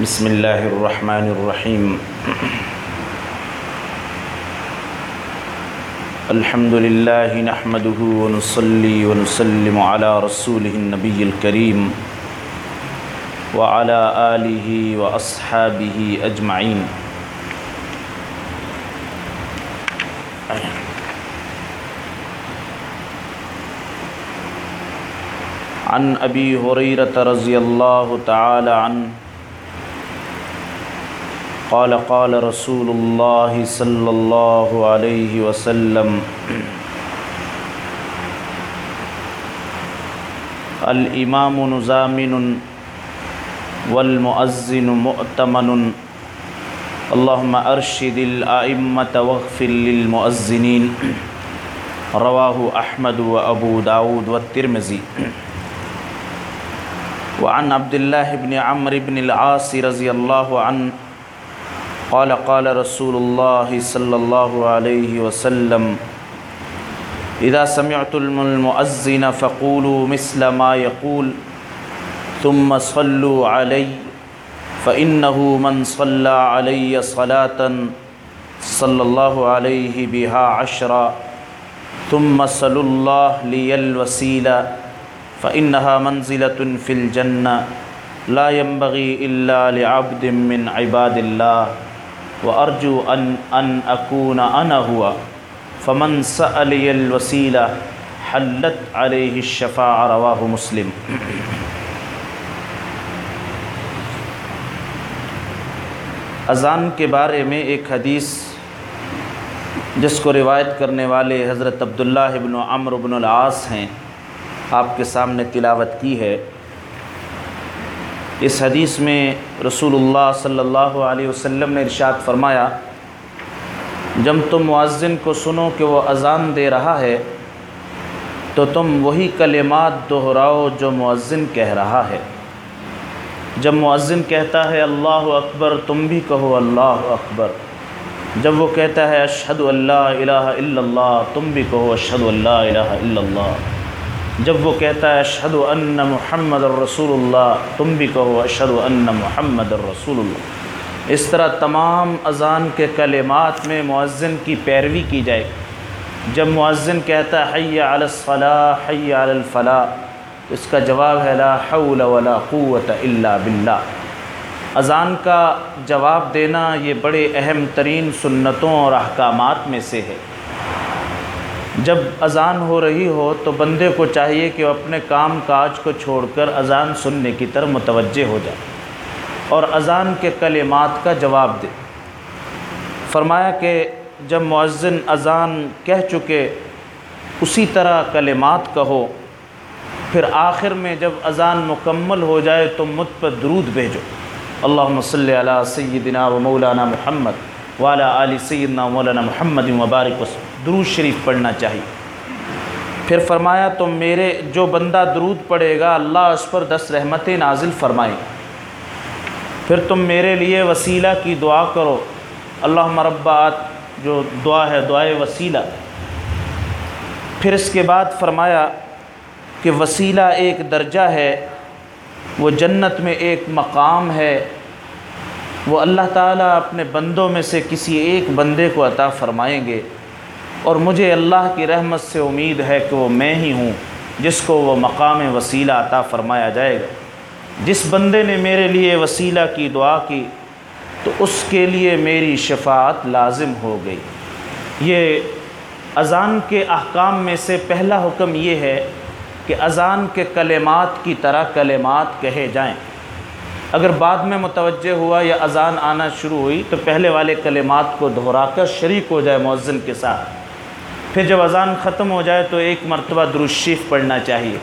بسم الله الرحمن الرحيم. الحمد لله نحمده ونصلي ونسلم على رسوله النبي الكريم وعلى آله وأصحابه أجمعين. عن أبي هريرة رضي الله تعالى عنه قال قال رسول الله صلى الله عليه وسلم، الإمام نزامن والمؤذن مؤتمن، اللهم أرشد الأئمة واغفر للمؤذنين، رواه أحمد وأبو داود والترمذي. وعن عبد الله بن عمرو بن العاص رضي الله عنه قال قال رسول الله صلى الله عليه وسلم إذا سمعتم المؤذن فقولوا مثل ما يقول، ثم صلوا علي فإنه من صلى علي صلاة صلى الله عليه بها عشرا، ثم صلوا الله لي الوسيلة فإنها منزلة في الجنة لا ينبغي إلا لعبد من عباد الله وأرجو أن, أن أكون أنا هو. فمن سألي الوسيلة حلت عليه الشفاعة رواه مسلم. اذان کے بارے میں ایک حدیث جس کو روایت کرنے والے حضرت عبداللہ ابن عمر بن العاص ہیں آپ کے سامنے تلاوت کی ہے۔ اس حدیث میں رسول اللہ صلی اللہ علیہ وسلم نے ارشاد فرمایا، جب تم معذن کو سنو کہ وہ اذان دے رہا ہے، تو تم وہی کلمات دہراؤ جو معذن کہہ رہا ہے۔ جب معذن کہتا ہے اللہ اکبر، تم بھی کہو اللہ اکبر۔ جب وہ کہتا ہے اشہد اللہ الہ الا اللہ، تم بھی کہو اشہد اللہ الہ الا اللہ۔ جب وہ کہتا ہے اشہد ان محمد الرسول اللہ تم بھی کہو اشہد ان محمد الرسول اللہ اس طرح تمام اذان کے کلمات میں معذن کی پیروی کی جائے۔ جب معذن کہتا ہے، حی علی الصلاح، حی علی الفلاح، اس کا جواب ہے، لا حول ولا قوت الا باللہ۔ اذان کا جواب دینا یہ بڑے اہم ترین سنتوں اور احکامات میں سے ہے۔ جب اذان ہو رہی ہو تو بندے کو چاہیے کہ وہ اپنے کام کاج کو چھوڑ کر اذان سننے کی طرف متوجہ ہو جائے اور اذان کے کلمات کا جواب دے۔ فرمایا کہ جب معذن اذان کہہ چکے، اسی طرح کلمات کہو، پھر آخر میں جب اذان مکمل ہو جائے تو مجھ پر درود بھیجو۔ اللہم صلی علی سیدنا و مولانا محمد والا علی سیدنا مولانا محمد مبارک وسلم۔ درود شریف پڑھنا چاہیے۔ پھر فرمایا، تو میرے جو بندہ درود پڑھے گا، اللہ اس پر دس رحمتیں نازل فرمائے۔ پھر تم میرے لیے وسیلہ کی دعا کرو۔ اللہ مربعات جو دعا ہے دعائے وسیلہ۔ پھر اس کے بعد فرمایا کہ وسیلہ ایک درجہ ہے، وہ جنت میں ایک مقام ہے۔ وہ اللہ تعالیٰ اپنے بندوں میں سے کسی ایک بندے کو عطا فرمائیں گے۔ اور مجھے اللہ کی رحمت سے امید ہے کہ وہ میں ہی ہوں، جس کو وہ مقام وسیلہ عطا فرمایا جائے گا۔ جس بندے نے میرے لیے وسیلہ کی دعا کی، تو اس کے لیے میری شفاعت لازم ہو گئی۔ یہ اذان کے احکام میں سے پہلا حکم یہ ہے کہ اذان کے کلمات کی طرح کلمات کہے جائیں۔ اگر بعد میں متوجہ ہوا یا اذان آنا شروع ہوئی، تو پہلے والے کلمات کو دہرا کر شریک ہو جائے مؤذن کے ساتھ۔ پھر جب اذان ختم ہو جائے تو ایک مرتبہ درشیف پڑھنا چاہیے۔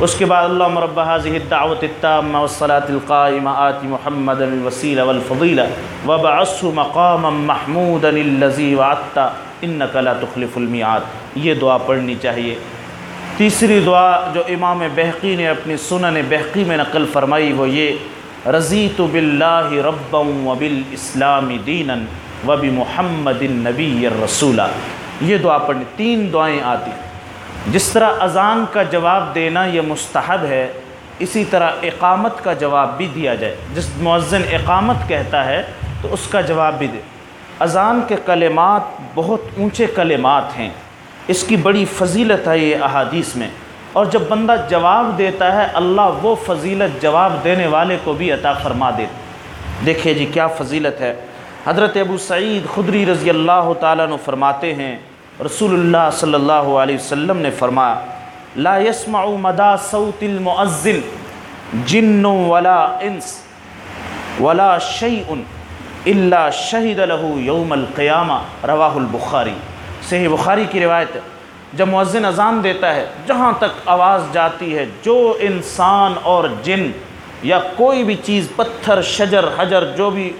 اس کے بعد اللہ مربع حاضح دعوت التامہ والصلاة القائمہ آتی محمد الوسیلہ والفضیلہ وبعث مقاما محمود الذی وعدت انک لا تخلف المیعاد۔ یہ دعا پڑھنی چاہیے۔ تیسری دعا جو امام بحقی نے اپنی سنن بحقی میں نقل فرمائی وہ یہ، رضیت باللہ ربا وبالاسلام دینا وبمحمد النبی الرسولہ۔ یہ دعا پڑھنی، تین دعائیں آتی ہیں۔ جس طرح اذان کا جواب دینا یہ مستحب ہے، اسی طرح اقامت کا جواب بھی دیا جائے۔ جس مؤذن اقامت کہتا ہے تو اس کا جواب بھی دے۔ اذان کے کلمات بہت اونچے کلمات ہیں۔ اس کی بڑی فضیلت ہے یہ احادیث میں۔ اور جب بندہ جواب دیتا ہے، اللہ وہ فضیلت جواب دینے والے کو بھی عطا فرما دے۔ دیکھیے جی کیا فضیلت ہے۔ حضرت ابو سعید خدری رضی اللہ تعالیٰ نے فرماتے ہیں، رسول اللہ صلی اللہ علیہ وسلم نے فرمایا، لا يسمع مدا صوت المؤذن جن ولا انس ولا شيء الا شہید له یوم القیامہ۔ رواہ البخاری۔ صحیح بخاری کی روایت ہے، جب مؤذن اذان دیتا ہے، جہاں تک آواز جاتی ہے، جو انسان اور جن یا کوئی بھی چیز، پتھر، شجر، حجر، جو بھی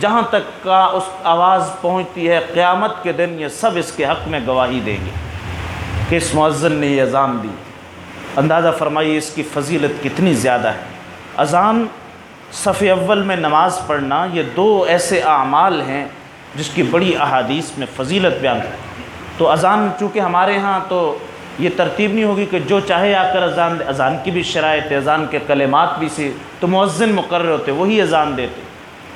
جہاں تک کا اس آواز پہنچتی ہے، قیامت کے دن یہ سب اس کے حق میں گواہی دیں گے کہ اس مؤذن نے یہ اذان دی۔ اندازہ فرمائیے اس کی فضیلت کتنی زیادہ ہے۔ اذان صف اول میں نماز پڑھنا یہ دو ایسے اعمال ہیں جس کی بڑی احادیث میں فضیلت بیان ہے۔ تو اذان چونکہ ہمارے ہاں تو یہ ترتیب نہیں ہوگی کہ جو چاہے آ کر اذان دے، اذان کی بھی شرائط، اذان کے کلمات بھی سے تو مؤذن مقرر ہوتے، وہی اذان دیتے۔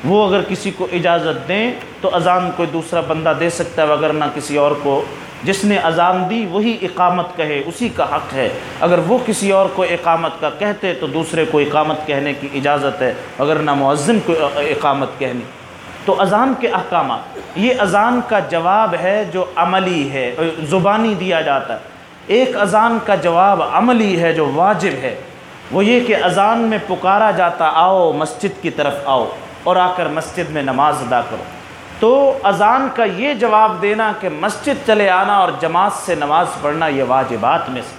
وہ اگر کسی کو اجازت دیں تو اذان کوئی دوسرا بندہ دے سکتا ہے اگر نہ کسی اور کو۔ جس نے اذان دی، وہی اقامت کہے، اسی کا حق ہے۔ اگر وہ کسی اور کو اقامت کا کہتے تو دوسرے کو اقامت کہنے کی اجازت ہے اگر نہ مؤذن کو اقامت کہنی تو اذان کے احکامات، یہ اذان کا جواب ہے جو عملی ہے، زبانی دیا جاتا ہے۔ ایک اذان کا جواب عملی ہے جو واجب ہے۔ وہ یہ کہ اذان میں پکارا جاتا، آؤ مسجد کی طرف آؤ۔ اور آ کر مسجد میں نماز ادا کرو۔ تو اذان کا یہ جواب دینا کہ مسجد چلے آنا اور جماعت سے نماز پڑھنا یہ واجبات میں سے۔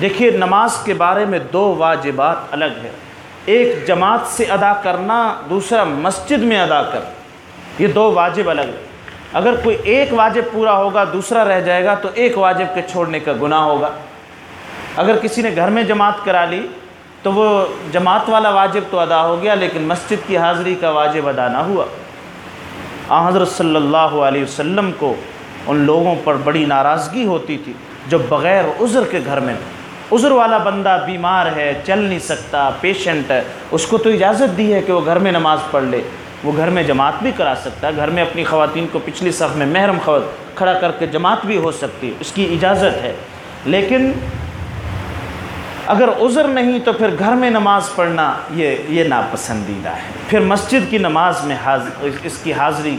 دیکھیے، نماز کے بارے میں دو واجبات الگ ہے ایک جماعت سے ادا کرنا، دوسرا مسجد میں ادا کر یہ دو واجب الگ ہے اگر کوئی ایک واجب پورا ہوگا، دوسرا رہ جائے گا تو ایک واجب کے چھوڑنے کا گناہ ہوگا۔ اگر کسی نے گھر میں جماعت کرا لی تو وہ جماعت والا واجب تو ادا ہو گیا، لیکن مسجد کی حاضری کا واجب ادا نہ ہوا۔ آ، حضرت صلی اللہ علیہ وسلم کو ان لوگوں پر بڑی ناراضگی ہوتی تھی، جو بغیر عذر کے گھر میں عذر والا بندہ بیمار ہے، چل نہیں سکتا، پیشنٹ ہے۔ اس کو تو اجازت دی ہے کہ وہ گھر میں نماز پڑھ لے۔ وہ گھر میں جماعت بھی کرا سکتا ہے، گھر میں اپنی خواتین کو پچھلی صف میں محرم کھڑا کر کے جماعت بھی ہو سکتی ہے، اس کی اجازت ہے۔ لیکن اگر عذر نہیں تو پھر گھر میں نماز پڑھنا یہ یہ ناپسندیدہ ہے۔ پھر مسجد کی نماز میں حاضر اس کی حاضری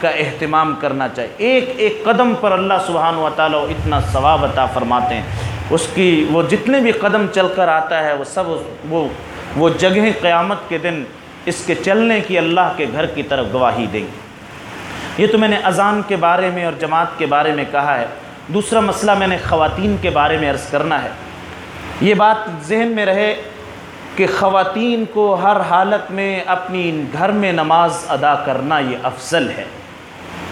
کا اہتمام کرنا چاہیے۔ ایک ایک قدم پر اللہ سبحانہ و تعالیٰ اتنا ثواب عطا فرماتے ہیں۔ اس کی وہ جتنے بھی قدم چل کر آتا ہے وہ سب وہ وہ جگہیں قیامت کے دن اس کے چلنے کی اللہ کے گھر کی طرف گواہی دیں گے۔ یہ تو میں نے اذان کے بارے میں اور جماعت کے بارے میں کہا ہے۔ دوسرا مسئلہ میں نے خواتین کے بارے میں عرض کرنا ہے۔ یہ بات ذہن میں رہے کہ خواتین کو ہر حالت میں اپنی گھر میں نماز ادا کرنا یہ افضل ہے۔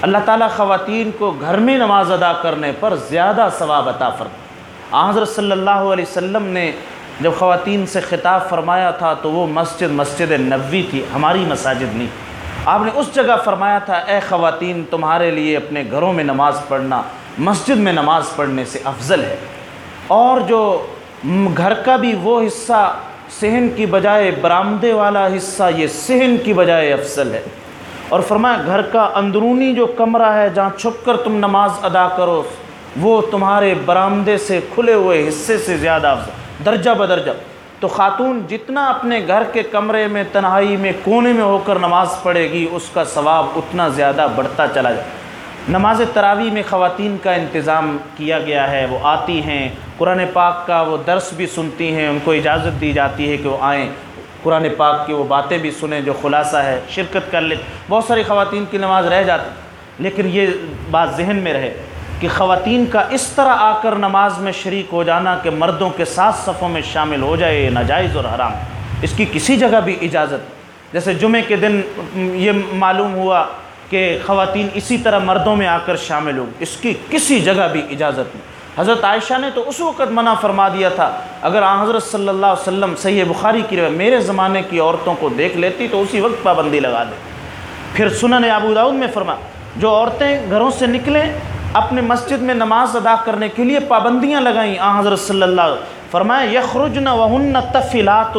اللہ تعالیٰ خواتین کو گھر میں نماز ادا کرنے پر زیادہ ثواب عطا فرما حضرت صلی اللہ علیہ وسلم نے جب خواتین سے خطاب فرمایا تھا تو وہ مسجد مسجد نبوی تھی، ہماری مساجد نہیں۔ آپ نے اس جگہ فرمایا تھا، اے خواتین، تمہارے لیے اپنے گھروں میں نماز پڑھنا، مسجد میں نماز پڑھنے سے افضل ہے۔ اور جو گھر کا بھی وہ حصہ صحن کی بجائے برآمدے والا حصہ، یہ صحن کی بجائے افضل ہے۔ اور فرمایا، گھر کا اندرونی جو کمرہ ہے جہاں چھپ کر تم نماز ادا کرو، وہ تمہارے برآمدے سے کھلے ہوئے حصے سے زیادہ افضل۔ درجہ بدرجہ۔ تو خاتون، جتنا اپنے گھر کے کمرے میں، تنہائی میں، کونے میں ہو کر نماز پڑھے گی، اس کا ثواب اتنا زیادہ بڑھتا چلا جائے۔ نماز تراوی میں خواتین کا انتظام کیا گیا ہے، وہ آتی ہیں۔ قرآن پاک کا وہ درس بھی سنتی ہیں، ان کو اجازت دی جاتی ہے کہ وہ آئیں۔ قرآن پاک کی وہ باتیں بھی سنیں جو خلاصہ ہے، شرکت کر لیں بہت ساری خواتین کی نماز رہ جاتی، لیکن یہ بات ذہن میں رہے کہ خواتین کا اس طرح آ کر نماز میں شریک ہو جانا کہ مردوں کے ساتھ صفوں میں شامل ہو جائے ناجائز اور حرام۔ اس کی کسی جگہ بھی اجازت۔ جیسے جمعے کے دن یہ معلوم ہوا کہ خواتین اسی طرح مردوں میں آ کر شامل ہوں۔ اس کی کسی جگہ بھی اجازت نہیں۔ حضرت عائشہ نے تو اس وقت منع فرما دیا تھا۔ اگر آن حضرت صلی اللہ علیہ وسلم صحیح بخاری کی روایت میرے زمانے کی عورتوں کو دیکھ لیتی تو اسی وقت پابندی لگا دے۔ پھر سنن ابو داؤد میں فرما، جو عورتیں گھروں سے نکلیں، اپنے مسجد میں نماز ادا کرنے کے لیے پابندیاں لگائیں، آن حضرت صلی اللہ علیہ فرمایا یخرج نہ وہن تفلات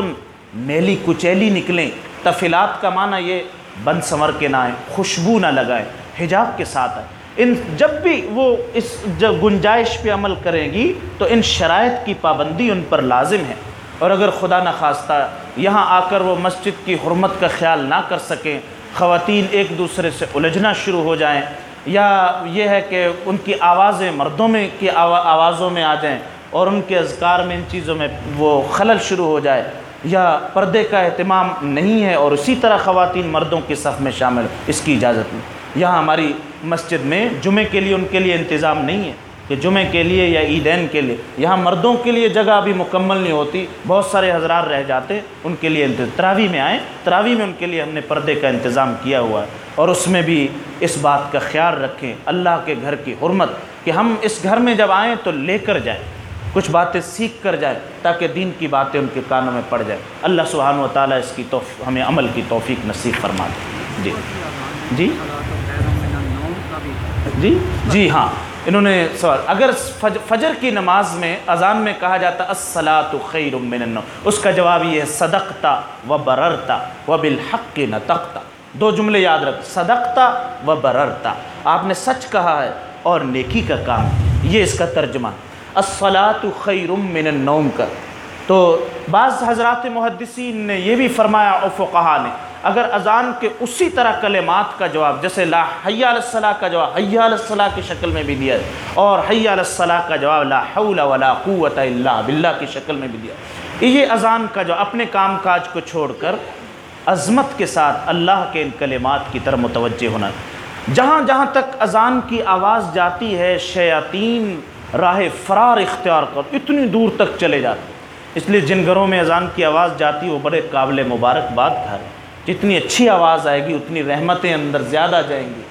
میلی کچیلی نکلیں۔ تفلات کا معنی یہ بند سنور کے نہ آئیں خوشبو نہ لگائیں، حجاب کے ساتھ آئیں۔ ان جب بھی وہ اس جب گنجائش پہ عمل کریں گی، تو ان شرائط کی پابندی ان پر لازم ہے۔ اور اگر خدا نخواستہ یہاں آ کر وہ مسجد کی حرمت کا خیال نہ کر سکیں، خواتین ایک دوسرے سے الجھنا شروع ہو جائیں، یا یہ ہے کہ ان کی آوازیں مردوں میں، کی آوازوں میں آ جائیں اور ان کے اذکار میں ان چیزوں میں وہ خلل شروع ہو جائے یا پردے کا اہتمام نہیں ہے اور اسی طرح خواتین مردوں کے صف میں شامل اس کی اجازت نہیں۔ یہاں ہماری مسجد میں جمعے کے لیے ان کے لیے انتظام نہیں ہے کہ جمعے کے لیے یا عیدین کے لیے۔ یہاں مردوں کے لیے جگہ ابھی مکمل نہیں ہوتی، بہت سارے حضرات رہ جاتے ان کے لیے تراوی میں آئیں تراوی میں ان کے لیے ہم نے پردے کا انتظام کیا ہوا ہے۔ اور اس میں بھی اس بات کا خیال رکھیں، اللہ کے گھر کی حرمت کہ ہم اس گھر میں جب آئیں تو لے کر جائیں۔ کچھ باتیں سیکھ کر جائیں تاکہ دین کی باتیں ان کے کانوں میں پڑ جائیں اللہ سبحانہ و تعالیٰ اس کی توف، ہمیں عمل کی توفیق نصیب فرما دے۔ جی۔ جی؟ جی؟ جی ہاں۔ انہوں نے سوال، اگر فجر کی نماز میں، اذان میں کہا جاتا الصلاۃ خیر من النوم، اس کا جواب یہ ہے صدقتا و بررتا و بالحق نطقتا دو جملے یاد رکھ صدقتا و بررتا آپ نے سچ کہا ہے اور نیکی کا کام۔ یہ اس کا ترجمہ۔ الصلاۃ خیر من النوم کا۔ تو بعض حضرات محدثین نے یہ بھی فرمایا افقہ نے، اگر اذان کے اسی طرح کلمات کا جواب، جیسے لا حی علی الصلاح کا جواب، حی علی الصلاح کی شکل میں بھی دیا اور حی علی الصلاح کا جواب لا حول ولا قوت الا باللہ کی شکل میں بھی دیا یہ اذان کا جو اپنے کام کاج کو چھوڑ کر عظمت کے ساتھ اللہ کے ان کلمات کی طرف متوجہ ہونا، جہاں جہاں تک اذان کی آواز جاتی ہے، شیاطین راہ فرار اختیار کر، اتنی دور تک چلے جاتے۔ اس لیے جن گھروں میں اذان کی آواز جاتی، وہ بڑے قابل مبارکباد گھر جتنی اچھی آواز آئے گی، اتنی رحمتیں اندر زیادہ جائیں گی۔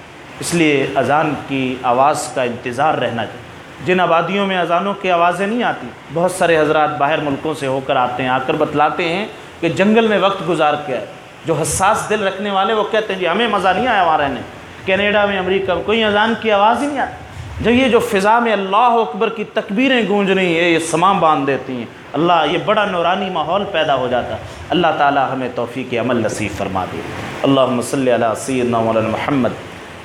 اس لیے اذان کی آواز کا انتظار رہنا چاہیے۔ جن آبادیوں میں اذانوں کی آوازیں نہیں آتی، بہت سارے حضرات باہر ملکوں سے ہو کر آتے ہیں، آ کر بتلاتے ہیں کہ جنگل میں وقت گزار کے آئے جو حساس دل رکھنے والے، وہ کہتے ہیں جی ہمیں مزہ نہیں آیا وہاں رہنے۔ کینیڈا میں، امریکہ میں کوئی اذان کی آواز ہی نہیں آتی۔ جب یہ جو فضا میں اللہ اکبر کی تکبیریں گونج رہی ہیں، یہ سمام باندھ دیتی ہیں۔ اللہ، یہ بڑا نورانی ماحول پیدا ہو جاتا اللہ تعالی ہمیں توفیق عمل نصیب فرما دے۔ اللہم صلی علی سیدنا مولانا محمد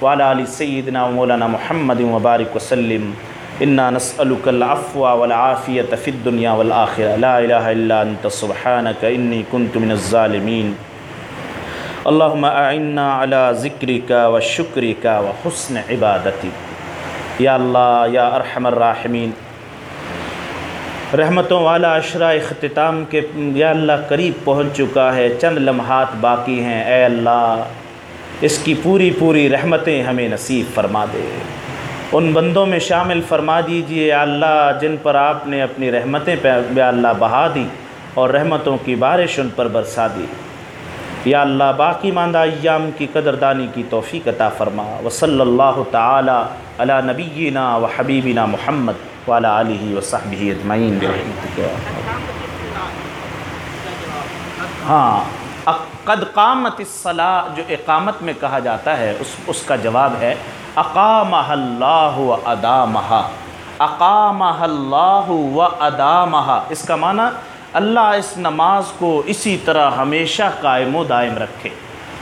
وعلا علی سیدنا مولانا محمد وبارک وسلم انا نسألك العفو والعافیة فی الدنیا والآخرة لا الہ الا انت سبحانك انی کنت من الظالمین۔ اللہم اعنا علی ذکرک وشکرک وحسن عبادتی یا اللہ، یا ارحم الراحمین۔ رحمتوں والا اشرا اختتام کے یا اللہ قریب پہنچ چکا ہے، چند لمحات باقی ہیں۔ اے اللہ، اس کی پوری پوری رحمتیں ہمیں نصیب فرما دے۔ ان بندوں میں شامل فرما دیجیے، یا اللہ، جن پر آپ نے اپنی رحمتیں پہ، یا اللہ، بہا دی اور رحمتوں کی بارش ان پر برسا دی۔ یا اللہ باقی ماندہ ایام کی قدردانی کی توفیق عطا فرما۔ و صلی اللہ تعالی علی نبینا و حبیبنا محمد والا علیہ وصحبہ اجمعین۔ ہاں قد قامت الصلاح جو اقامت میں کہا جاتا ہے، اس اس کا جواب ہے، اقامہ اللہ و ادامہ۔ اقامہ اللہ و ادامہ۔ اس کا معنی اللہ اس نماز کو اسی طرح ہمیشہ قائم و دائم رکھے۔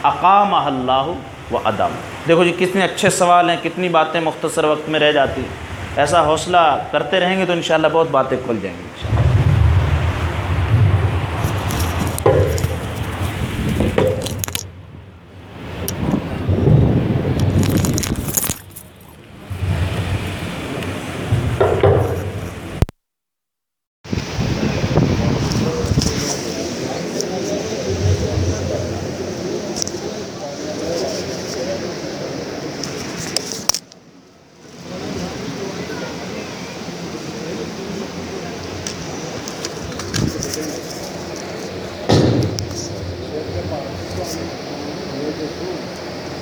اقام اللہ و ادم دیکھو جی کتنے اچھے سوال ہیں، کتنی باتیں مختصر وقت میں رہ جاتی۔ ہیں ایسا حوصلہ کرتے رہیں گے تو انشاءاللہ بہت باتیں کھل جائیں گی